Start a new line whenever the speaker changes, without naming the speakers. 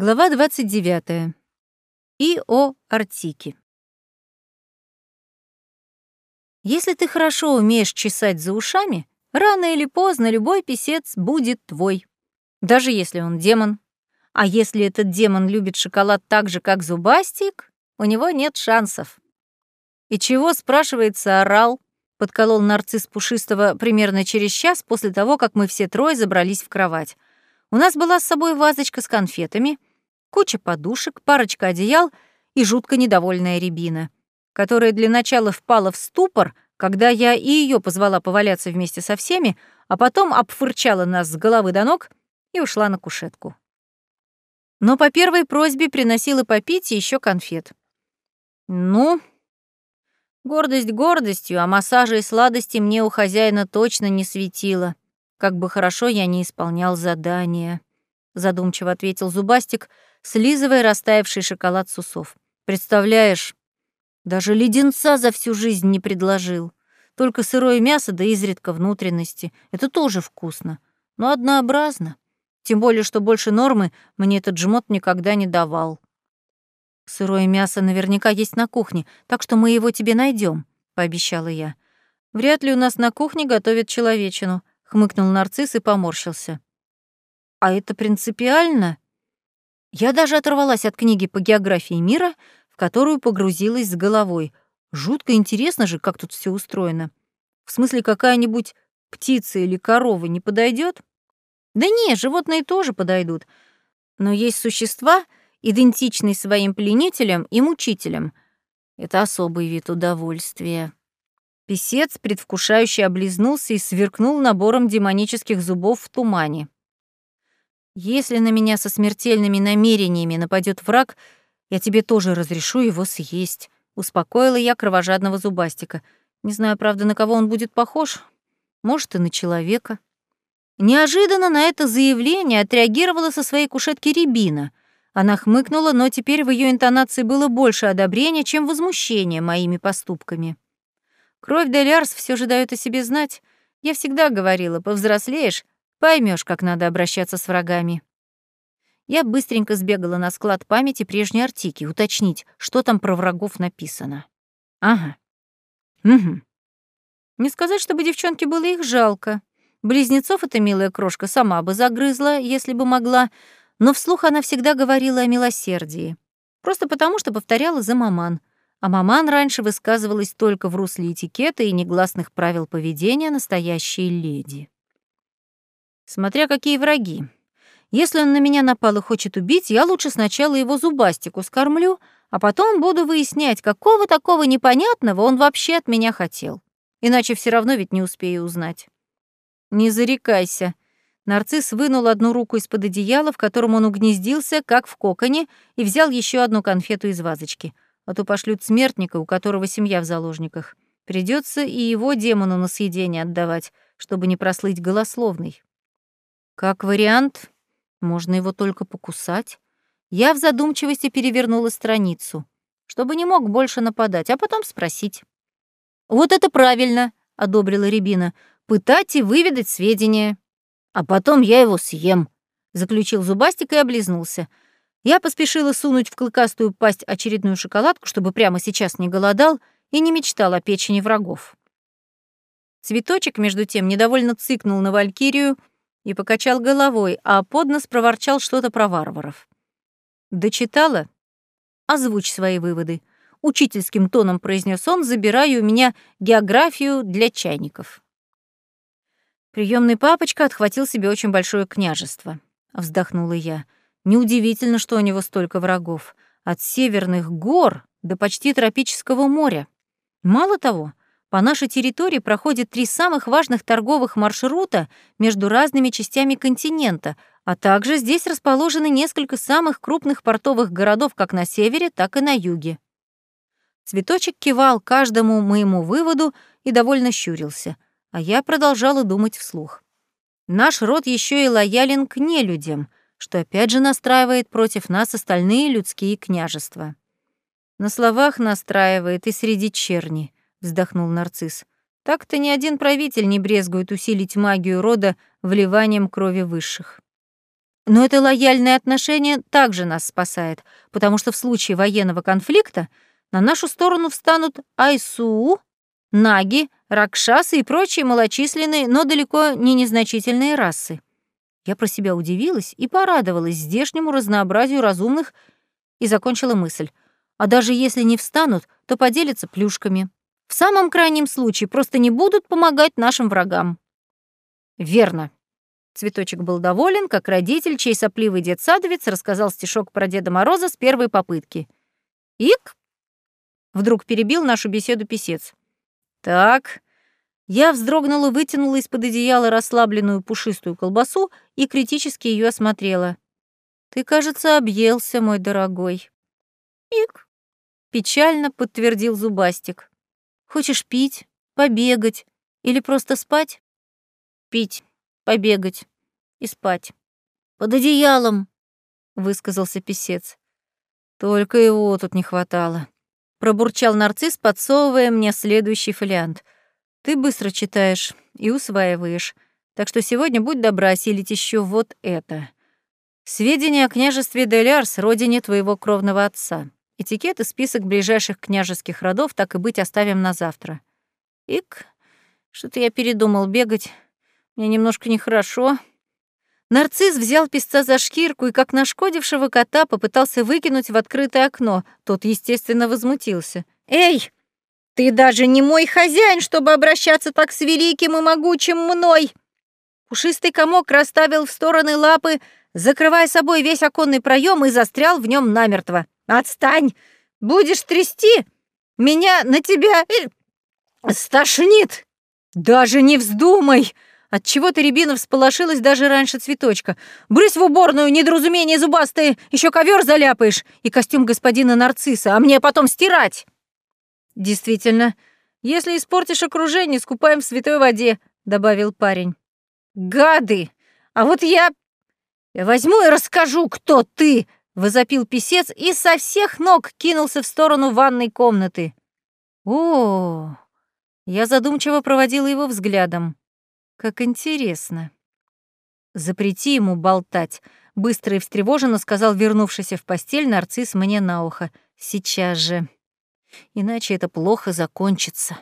Глава 29. И о Артике. Если ты хорошо умеешь чесать за ушами, рано или поздно любой писец будет твой. Даже если он демон. А если этот демон любит шоколад так же, как зубастик, у него нет шансов. И чего, спрашивается, орал? Подколол нарцисс пушистого примерно через час после того, как мы все трое забрались в кровать. У нас была с собой вазочка с конфетами — куча подушек, парочка одеял и жутко недовольная Рябина, которая для начала впала в ступор, когда я и ее позвала поваляться вместе со всеми, а потом обфырчала нас с головы до ног и ушла на кушетку. Но по первой просьбе приносила попить и еще конфет. Ну, гордость гордостью, а массажа и сладости мне у хозяина точно не светило. Как бы хорошо я не исполнял задание, задумчиво ответил Зубастик, слизывая растаявший шоколад с усов. «Представляешь, даже леденца за всю жизнь не предложил. Только сырое мясо да изредка внутренности. Это тоже вкусно, но однообразно. Тем более, что больше нормы мне этот жмот никогда не давал. Сырое мясо наверняка есть на кухне, так что мы его тебе найдем, пообещала я. Вряд ли у нас на кухне готовят человечину, хмыкнул нарцисс и поморщился. А это принципиально? Я даже оторвалась от книги по географии мира, в которую погрузилась с головой. Жутко интересно же, как тут все устроено. В смысле, какая-нибудь птица или корова не подойдет? Да не, животные тоже подойдут. Но есть существа, идентичные своим пленителям и мучителям. Это особый вид удовольствия. Песец предвкушающе облизнулся и сверкнул набором демонических зубов в тумане. Если на меня со смертельными намерениями нападет враг, я тебе тоже разрешу его съесть», — успокоила я кровожадного зубастика. Не знаю, правда, на кого он будет похож. Может, и на человека. Неожиданно на это заявление отреагировала со своей кушетки Рябина. Она хмыкнула, но теперь в ее интонации было больше одобрения, чем возмущения моими поступками. Кровь Делярс все же дает о себе знать. Я всегда говорила, повзрослеешь, Поймешь, как надо обращаться с врагами. Я быстренько сбегала на склад памяти прежней Артики, уточнить, что там про врагов написано. Ага. Угу. Не сказать, чтобы девчонке было их жалко. Близнецов эта милая крошка сама бы загрызла, если бы могла, но вслух она всегда говорила о милосердии. Просто потому, что повторяла за маман. А маман раньше высказывалась только в русле этикета и негласных правил поведения настоящей леди. Смотря какие враги. Если он на меня напал и хочет убить, я лучше сначала его зубастику скормлю, а потом буду выяснять, какого такого непонятного он вообще от меня хотел. Иначе все равно ведь не успею узнать. Не зарекайся. Нарцисс вынул одну руку из-под одеяла, в котором он угнездился, как в коконе, и взял еще одну конфету из вазочки. А то пошлют смертника, у которого семья в заложниках. Придется и его демону на съедение отдавать, чтобы не прослыть голословный. Как вариант, можно его только покусать. Я в задумчивости перевернула страницу, чтобы не мог больше нападать, а потом спросить. «Вот это правильно», — одобрила Рябина, — «пытать и выведать сведения. А потом я его съем», — заключил зубастик и облизнулся. Я поспешила сунуть в клыкастую пасть очередную шоколадку, чтобы прямо сейчас не голодал и не мечтал о печени врагов. Цветочек, между тем, недовольно цыкнул на Валькирию, и покачал головой, а под нос проворчал что-то про варваров. «Дочитала? Озвучь свои выводы», — учительским тоном произнес он, забирая у меня географию для чайников. Приемный папочка отхватил себе очень большое княжество, вздохнула я. Неудивительно, что у него столько врагов. От северных гор до почти тропического моря. Мало того, по нашей территории проходят три самых важных торговых маршрута между разными частями континента, а также здесь расположены несколько самых крупных портовых городов как на севере, так и на юге. Цветочек кивал каждому моему выводу и довольно щурился, а я продолжала думать вслух. Наш род еще и лоялен к нелюдям, что опять же настраивает против нас остальные людские княжества. На словах настраивает и среди черни — вздохнул нарцисс. Так-то ни один правитель не брезгует усилить магию рода вливанием крови высших. Но это лояльное отношение также нас спасает, потому что в случае военного конфликта на нашу сторону встанут Айсу, Наги, Ракшасы и прочие малочисленные, но далеко не незначительные расы. Я про себя удивилась и порадовалась здешнему разнообразию разумных и закончила мысль. А даже если не встанут, то поделятся плюшками. В самом крайнем случае просто не будут помогать нашим врагам. Верно. Цветочек был доволен, как родитель, чей сопливый дед-садовец рассказал стишок про Деда Мороза с первой попытки. «Ик!» — вдруг перебил нашу беседу писец. «Так, я вздрогнула, вытянула из-под одеяла расслабленную пушистую колбасу и критически ее осмотрела. «Ты, кажется, объелся, мой дорогой». «Ик», — печально подтвердил Зубастик. «Хочешь пить, побегать или просто спать?» «Пить, побегать и спать. Под одеялом», — высказался писец. «Только его тут не хватало», — пробурчал нарцисс, подсовывая мне следующий фолиант — ты быстро читаешь и усваиваешь, так что сегодня будь добра осилить еще вот это. Сведения о княжестве Делярс, родине твоего кровного отца. Этикет и список ближайших княжеских родов так и быть оставим на завтра. Ик, что-то я передумал бегать. Мне немножко нехорошо. Нарцисс взял песца за шкирку и, как нашкодившего кота, попытался выкинуть в открытое окно. Тот, естественно, возмутился. «Эй, ты даже не мой хозяин, чтобы обращаться так с великим и могучим мной. Пушистый комок расставил в стороны лапы, закрывая собой весь оконный проем и застрял в нем намертво. Отстань! Будешь трясти? Меня на тебя стошнит! Даже не вздумай! Отчего-то Рябина всполошилась даже раньше цветочка. «Брысь в уборную, недоразумение зубастые! Еще ковер заляпаешь! И костюм господина нарцисса, а мне потом стирать!» «Действительно, если испортишь окружение, скупаем в святой воде», — добавил парень. «Гады! А вот я... я возьму и расскажу, кто ты!» — возопил писец и со всех ног кинулся в сторону ванной комнаты. «О, я задумчиво проводила его взглядом. Как интересно. Запрети ему болтать, быстро и встревоженно сказал вернувшийся в постель нарцисс мне на ухо. Сейчас же. Иначе это плохо закончится.